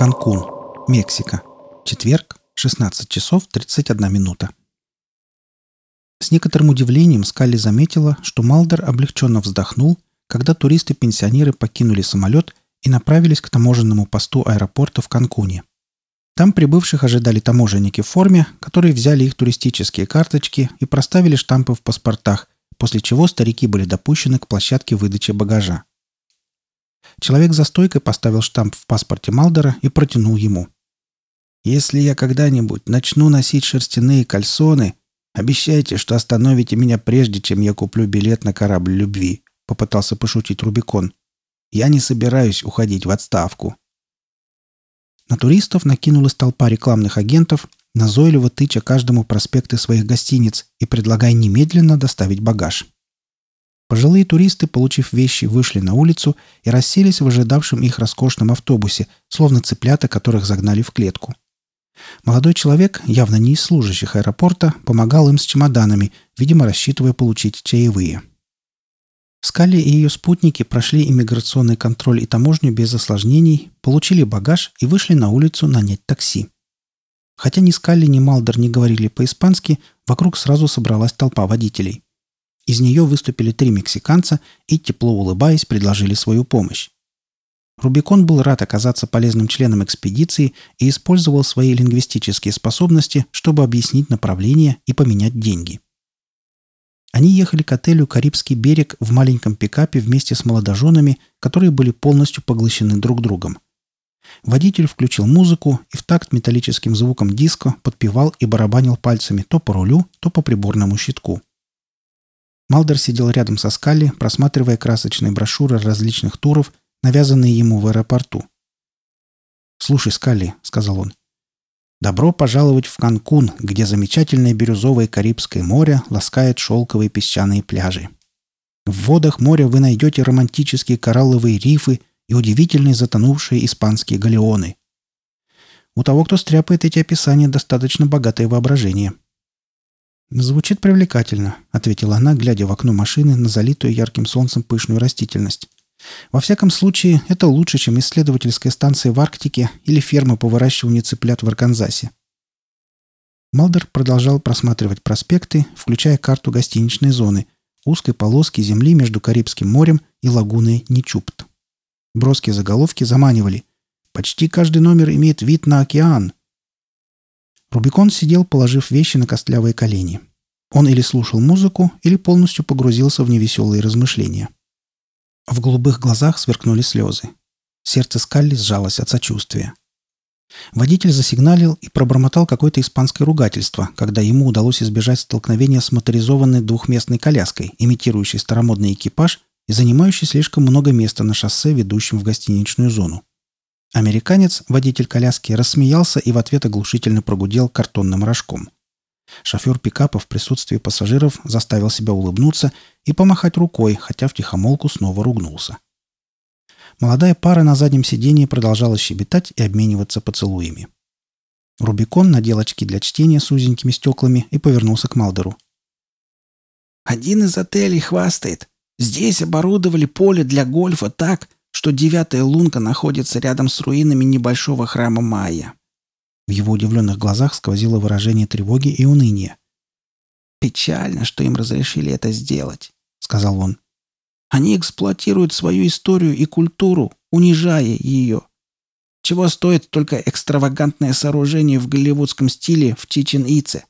Канкун, Мексика. Четверг, 16 часов 31 минута. С некоторым удивлением Скалли заметила, что Малдер облегченно вздохнул, когда туристы-пенсионеры покинули самолет и направились к таможенному посту аэропорта в Канкуне. Там прибывших ожидали таможенники в форме, которые взяли их туристические карточки и проставили штампы в паспортах, после чего старики были допущены к площадке выдачи багажа. Человек за стойкой поставил штамп в паспорте Малдера и протянул ему. «Если я когда-нибудь начну носить шерстяные кальсоны, обещайте, что остановите меня прежде, чем я куплю билет на корабль любви», — попытался пошутить Рубикон. «Я не собираюсь уходить в отставку». На туристов накинулась толпа рекламных агентов, назойливо тыча каждому проспекты своих гостиниц и предлагая немедленно доставить багаж. Пожилые туристы, получив вещи, вышли на улицу и расселись в ожидавшем их роскошном автобусе, словно цыплята, которых загнали в клетку. Молодой человек, явно не из служащих аэропорта, помогал им с чемоданами, видимо, рассчитывая получить чаевые. Скалли и ее спутники прошли иммиграционный контроль и таможню без осложнений, получили багаж и вышли на улицу нанять такси. Хотя ни Скалли, ни Малдер не говорили по-испански, вокруг сразу собралась толпа водителей. Из нее выступили три мексиканца и, тепло улыбаясь, предложили свою помощь. Рубикон был рад оказаться полезным членом экспедиции и использовал свои лингвистические способности, чтобы объяснить направление и поменять деньги. Они ехали к отелю «Карибский берег» в маленьком пикапе вместе с молодоженами, которые были полностью поглощены друг другом. Водитель включил музыку и в такт металлическим звуком диска подпевал и барабанил пальцами то по рулю, то по приборному щитку. Малдер сидел рядом со Скалли, просматривая красочные брошюры различных туров, навязанные ему в аэропорту. «Слушай, Скалли», — сказал он, — «добро пожаловать в Канкун, где замечательное бирюзовое Карибское море ласкает шелковые песчаные пляжи. В водах моря вы найдете романтические коралловые рифы и удивительные затонувшие испанские галеоны. У того, кто стряпает эти описания, достаточно богатое воображение. «Звучит привлекательно», — ответила она, глядя в окно машины на залитую ярким солнцем пышную растительность. «Во всяком случае, это лучше, чем исследовательская станция в Арктике или ферма по выращиванию цыплят в Арканзасе». Малдер продолжал просматривать проспекты, включая карту гостиничной зоны, узкой полоски земли между Карибским морем и лагуной Ничупт. Броские заголовки заманивали. «Почти каждый номер имеет вид на океан», Рубикон сидел, положив вещи на костлявые колени. Он или слушал музыку, или полностью погрузился в невеселые размышления. В голубых глазах сверкнули слезы. Сердце Скалли сжалось от сочувствия. Водитель засигналил и пробормотал какое-то испанское ругательство, когда ему удалось избежать столкновения с моторизованной двухместной коляской, имитирующей старомодный экипаж и занимающей слишком много места на шоссе, ведущем в гостиничную зону. Американец, водитель коляски, рассмеялся и в ответ оглушительно прогудел картонным рожком. Шофер пикапа в присутствии пассажиров заставил себя улыбнуться и помахать рукой, хотя в тихомолку снова ругнулся. Молодая пара на заднем сидении продолжала щебетать и обмениваться поцелуями. Рубикон надел очки для чтения с узенькими стеклами и повернулся к Малдеру. «Один из отелей хвастает. Здесь оборудовали поле для гольфа так, что девятая лунка находится рядом с руинами небольшого храма Майя. В его удивленных глазах сквозило выражение тревоги и уныния. «Печально, что им разрешили это сделать», — сказал он. «Они эксплуатируют свою историю и культуру, унижая ее. Чего стоит только экстравагантное сооружение в голливудском стиле в Чичен-Ице?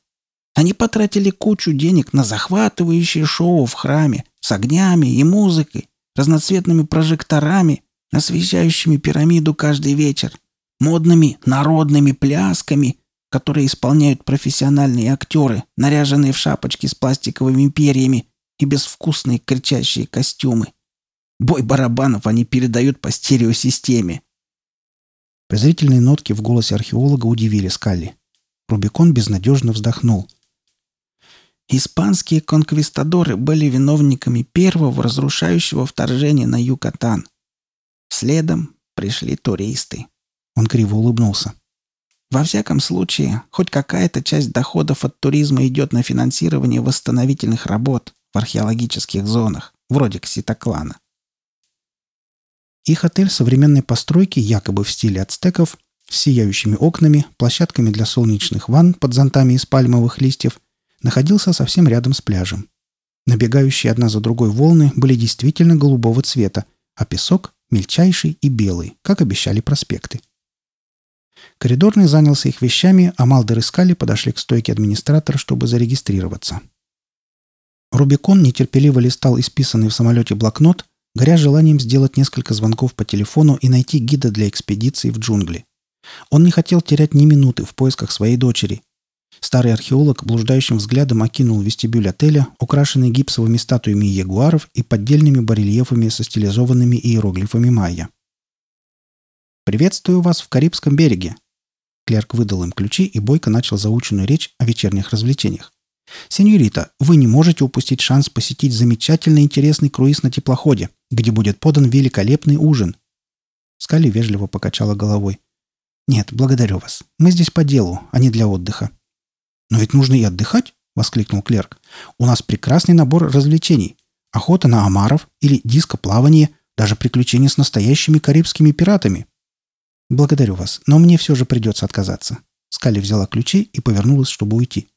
Они потратили кучу денег на захватывающее шоу в храме с огнями и музыкой, разноцветными прожекторами, освещающими пирамиду каждый вечер, модными народными плясками, которые исполняют профессиональные актеры, наряженные в шапочки с пластиковыми перьями и безвкусные кричащие костюмы. Бой барабанов они передают по стереосистеме. Презрительные нотки в голосе археолога удивили Скалли. Рубикон безнадежно вздохнул – Испанские конквистадоры были виновниками первого разрушающего вторжения на Юкатан. Следом пришли туристы. Он криво улыбнулся. Во всяком случае, хоть какая-то часть доходов от туризма идет на финансирование восстановительных работ в археологических зонах, вроде Кситоклана. Их отель современной постройки, якобы в стиле ацтеков, с сияющими окнами, площадками для солнечных ванн под зонтами из пальмовых листьев, находился совсем рядом с пляжем. Набегающие одна за другой волны были действительно голубого цвета, а песок – мельчайший и белый, как обещали проспекты. Коридорный занялся их вещами, а Малдер и Скалли подошли к стойке администратора, чтобы зарегистрироваться. Рубикон нетерпеливо листал исписанный в самолете блокнот, горя желанием сделать несколько звонков по телефону и найти гида для экспедиции в джунгли. Он не хотел терять ни минуты в поисках своей дочери. Старый археолог блуждающим взглядом окинул вестибюль отеля, украшенный гипсовыми статуями ягуаров и поддельными барельефами со стилизованными иероглифами майя. «Приветствую вас в Карибском береге!» Клерк выдал им ключи, и Бойко начал заученную речь о вечерних развлечениях. «Сеньорита, вы не можете упустить шанс посетить замечательный интересный круиз на теплоходе, где будет подан великолепный ужин». Скали вежливо покачала головой. «Нет, благодарю вас. Мы здесь по делу, а не для отдыха». «Но ведь нужно и отдыхать», — воскликнул клерк. «У нас прекрасный набор развлечений. Охота на омаров или дископлавание, даже приключения с настоящими карибскими пиратами». «Благодарю вас, но мне все же придется отказаться». Скали взяла ключи и повернулась, чтобы уйти.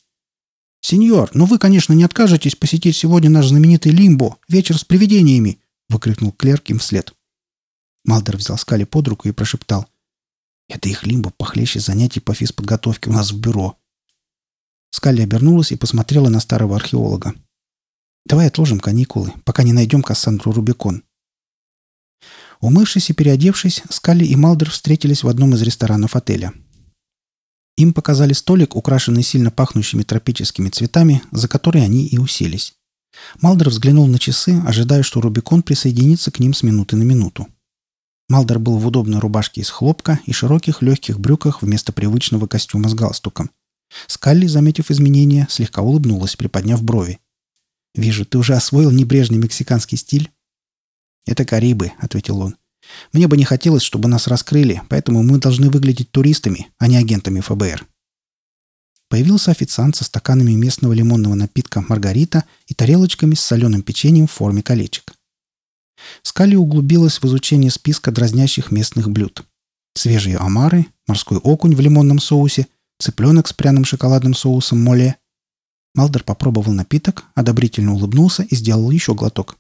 «Сеньор, ну вы, конечно, не откажетесь посетить сегодня наш знаменитый Лимбо, вечер с привидениями!» — выкрикнул клерк им вслед. Малдер взял Скали под руку и прошептал. Это их лимбо похлеще занятий по физподготовке у нас в бюро. Скалли обернулась и посмотрела на старого археолога. «Давай отложим каникулы, пока не найдем Кассандру Рубикон». Умывшись и переодевшись, Скалли и Малдер встретились в одном из ресторанов отеля. Им показали столик, украшенный сильно пахнущими тропическими цветами, за который они и уселись. Малдер взглянул на часы, ожидая, что Рубикон присоединится к ним с минуты на минуту. Малдер был в удобной рубашке из хлопка и широких легких брюках вместо привычного костюма с галстуком. Скалли, заметив изменения, слегка улыбнулась, приподняв брови. «Вижу, ты уже освоил небрежный мексиканский стиль?» «Это Карибы», — ответил он. «Мне бы не хотелось, чтобы нас раскрыли, поэтому мы должны выглядеть туристами, а не агентами ФБР». Появился официант со стаканами местного лимонного напитка «Маргарита» и тарелочками с соленым печеньем в форме колечек. Скали углубилась в изучение списка дразнящих местных блюд. Свежие омары, морской окунь в лимонном соусе, цыпленок с пряным шоколадным соусом моле. Малдер попробовал напиток, одобрительно улыбнулся и сделал еще глоток.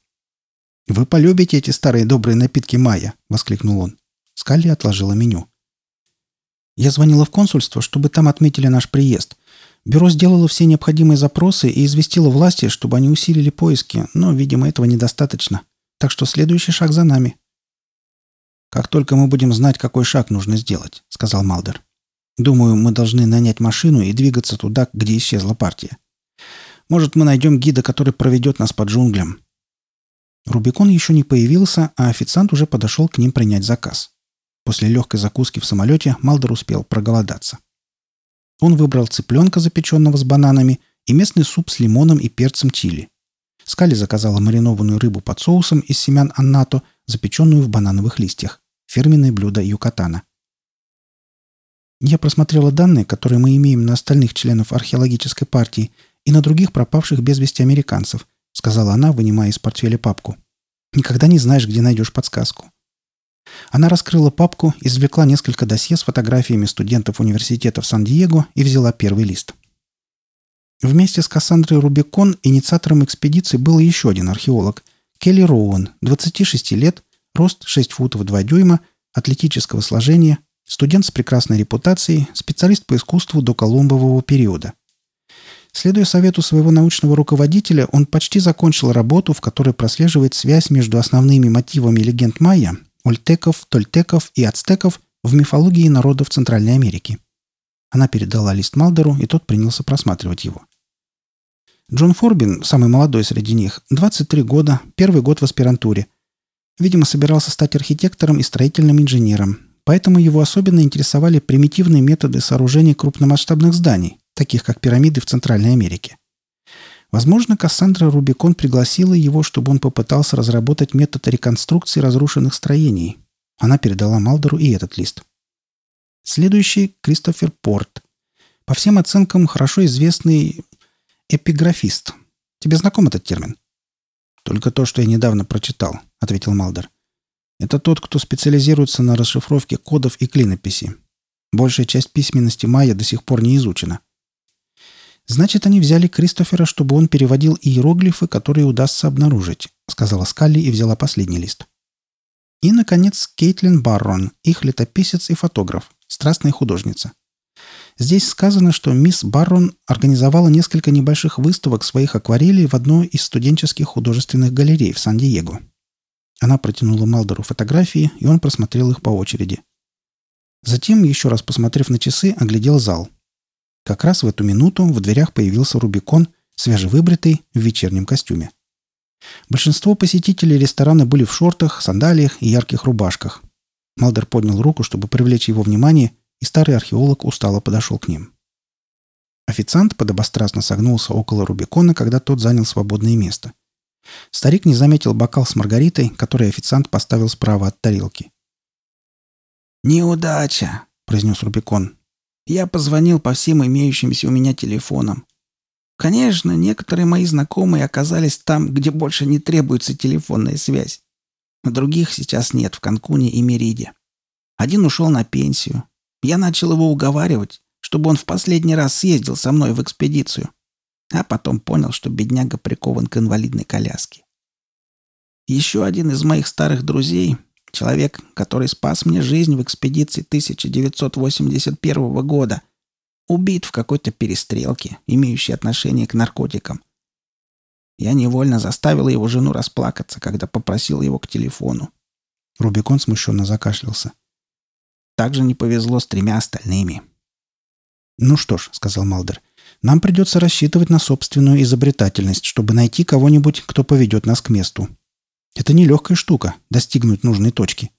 «Вы полюбите эти старые добрые напитки Майя!» — воскликнул он. Скалли отложила меню. «Я звонила в консульство, чтобы там отметили наш приезд. Бюро сделало все необходимые запросы и известило власти, чтобы они усилили поиски, но, видимо, этого недостаточно. Так что следующий шаг за нами». «Как только мы будем знать, какой шаг нужно сделать», — сказал Малдер. «Думаю, мы должны нанять машину и двигаться туда, где исчезла партия. Может, мы найдем гида, который проведет нас по джунглям». Рубикон еще не появился, а официант уже подошел к ним принять заказ. После легкой закуски в самолете Малдер успел проголодаться. Он выбрал цыпленка, запеченного с бананами, и местный суп с лимоном и перцем чили. Скали заказала маринованную рыбу под соусом из семян аннато, запеченную в банановых листьях. Фирменное блюдо Юкатана. Я просмотрела данные, которые мы имеем на остальных членов археологической партии и на других пропавших без вести американцев, сказала она, вынимая из портфеля папку. Никогда не знаешь, где найдешь подсказку. Она раскрыла папку, извлекла несколько досье с фотографиями студентов университета в Сан-Диего и взяла первый лист. Вместе с Кассандрой Рубикон инициатором экспедиции был еще один археолог – Келли Роуэн, 26 лет, рост 6 футов 2 дюйма, атлетического сложения, студент с прекрасной репутацией, специалист по искусству до колумбового периода. Следуя совету своего научного руководителя, он почти закончил работу, в которой прослеживает связь между основными мотивами легенд майя – ольтеков, тольтеков и ацтеков в мифологии народов Центральной Америки. Она передала лист Малдеру, и тот принялся просматривать его. Джон Форбин, самый молодой среди них, 23 года, первый год в аспирантуре. Видимо, собирался стать архитектором и строительным инженером, поэтому его особенно интересовали примитивные методы сооружения крупномасштабных зданий, таких как пирамиды в Центральной Америке. Возможно, Кассандра Рубикон пригласила его, чтобы он попытался разработать метод реконструкции разрушенных строений. Она передала Малдеру и этот лист. Следующий – Кристофер Порт. По всем оценкам, хорошо известный Эпиграфист. Тебе знаком этот термин? Только то, что я недавно прочитал, ответил Малдер. Это тот, кто специализируется на расшифровке кодов и клинописи. Большая часть письменности майя до сих пор не изучена. «Значит, они взяли Кристофера, чтобы он переводил иероглифы, которые удастся обнаружить», — сказала Скалли и взяла последний лист. И, наконец, Кейтлин Баррон, их летописец и фотограф, страстная художница. Здесь сказано, что мисс Баррон организовала несколько небольших выставок своих акварелей в одной из студенческих художественных галерей в Сан-Диего. Она протянула Малдору фотографии, и он просмотрел их по очереди. Затем, еще раз посмотрев на часы, оглядел зал. Как раз в эту минуту в дверях появился Рубикон, свежевыбритый, в вечернем костюме. Большинство посетителей ресторана были в шортах, сандалиях и ярких рубашках. Малдер поднял руку, чтобы привлечь его внимание, и старый археолог устало подошел к ним. Официант подобострастно согнулся около Рубикона, когда тот занял свободное место. Старик не заметил бокал с маргаритой, который официант поставил справа от тарелки. «Неудача!» – произнес Рубикон. Я позвонил по всем имеющимся у меня телефонам. Конечно, некоторые мои знакомые оказались там, где больше не требуется телефонная связь. Других сейчас нет в Канкуне и Мериде. Один ушел на пенсию. Я начал его уговаривать, чтобы он в последний раз съездил со мной в экспедицию. А потом понял, что бедняга прикован к инвалидной коляске. Еще один из моих старых друзей Человек, который спас мне жизнь в экспедиции 1981 года, убит в какой-то перестрелке, имеющей отношение к наркотикам. Я невольно заставил его жену расплакаться, когда попросил его к телефону. Рубикон смущенно закашлялся. Также не повезло с тремя остальными. «Ну что ж», — сказал Малдер, — «нам придется рассчитывать на собственную изобретательность, чтобы найти кого-нибудь, кто поведет нас к месту. Это нелегкая штука – достигнуть нужной точки.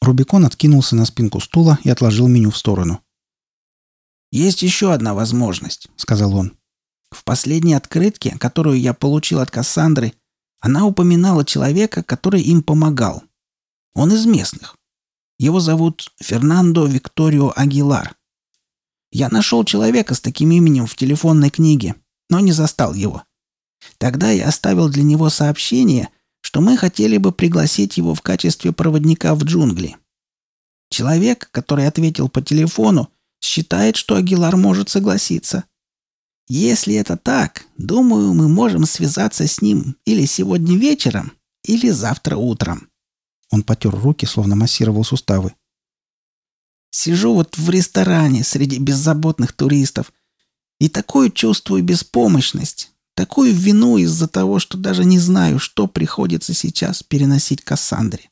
Рубикон откинулся на спинку стула и отложил меню в сторону. «Есть еще одна возможность», — сказал он. «В последней открытке, которую я получил от Кассандры, она упоминала человека, который им помогал. Он из местных. Его зовут Фернандо Викторио Агилар. Я нашел человека с таким именем в телефонной книге, но не застал его. Тогда я оставил для него сообщение, что мы хотели бы пригласить его в качестве проводника в джунгли. Человек, который ответил по телефону, считает, что Агилар может согласиться. Если это так, думаю, мы можем связаться с ним или сегодня вечером, или завтра утром. Он потер руки, словно массировал суставы. Сижу вот в ресторане среди беззаботных туристов и такую чувствую беспомощность, Такую вину из-за того, что даже не знаю, что приходится сейчас переносить Кассандре.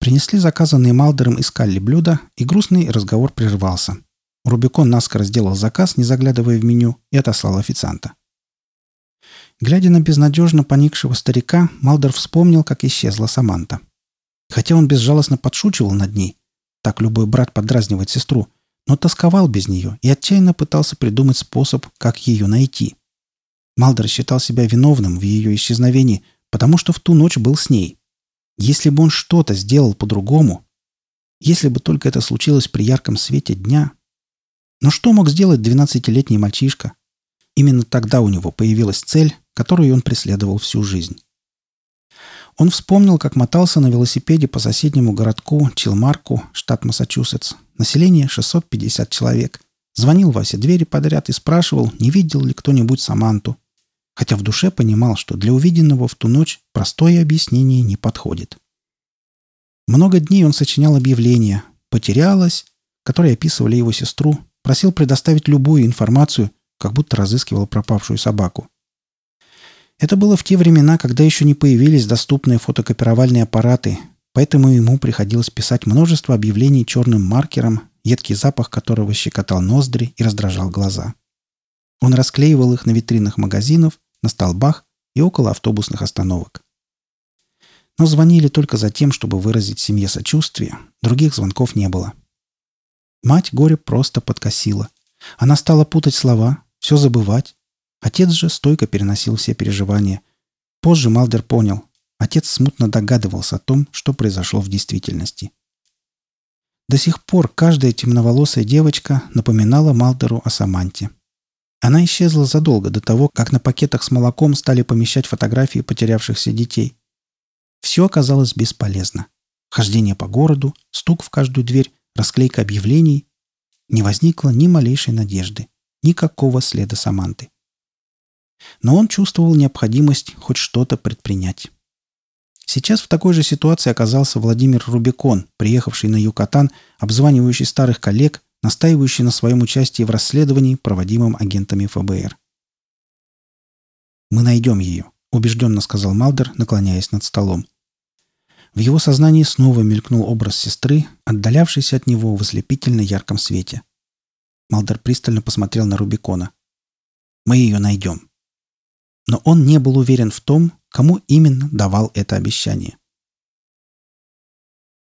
Принесли заказанные Малдером и Скалли блюда, и грустный разговор прервался. Рубикон наскоро сделал заказ, не заглядывая в меню, и отослал официанта. Глядя на безнадежно поникшего старика, Малдер вспомнил, как исчезла Саманта. Хотя он безжалостно подшучивал над ней, так любой брат подразнивает сестру, но тосковал без нее и отчаянно пытался придумать способ, как ее найти. Малдер считал себя виновным в ее исчезновении, потому что в ту ночь был с ней. Если бы он что-то сделал по-другому, если бы только это случилось при ярком свете дня... Но что мог сделать двенадцатилетний мальчишка? Именно тогда у него появилась цель, которую он преследовал всю жизнь. Он вспомнил, как мотался на велосипеде по соседнему городку Чилмарку, штат Массачусетс. Население 650 человек. Звонил во все двери подряд и спрашивал, не видел ли кто-нибудь Саманту хотя в душе понимал, что для увиденного в ту ночь простое объяснение не подходит. Много дней он сочинял объявления «Потерялась», которые описывали его сестру, просил предоставить любую информацию, как будто разыскивал пропавшую собаку. Это было в те времена, когда еще не появились доступные фотокопировальные аппараты, поэтому ему приходилось писать множество объявлений черным маркером, едкий запах которого щекотал ноздри и раздражал глаза. Он расклеивал их на витринах магазинов, на столбах и около автобусных остановок. Но звонили только за тем, чтобы выразить семье сочувствие. Других звонков не было. Мать горе просто подкосила. Она стала путать слова, все забывать. Отец же стойко переносил все переживания. Позже Малдер понял. Отец смутно догадывался о том, что произошло в действительности. До сих пор каждая темноволосая девочка напоминала Малдеру о Саманте. Она исчезла задолго до того, как на пакетах с молоком стали помещать фотографии потерявшихся детей. Все оказалось бесполезно. Хождение по городу, стук в каждую дверь, расклейка объявлений. Не возникло ни малейшей надежды, никакого следа Саманты. Но он чувствовал необходимость хоть что-то предпринять. Сейчас в такой же ситуации оказался Владимир Рубикон, приехавший на Юкатан, обзванивающий старых коллег, настаивающий на своем участии в расследовании, проводимом агентами ФБР. «Мы найдем ее», — убежденно сказал Малдер, наклоняясь над столом. В его сознании снова мелькнул образ сестры, отдалявшейся от него в ослепительно ярком свете. Малдер пристально посмотрел на Рубикона. «Мы ее найдем». Но он не был уверен в том, кому именно давал это обещание.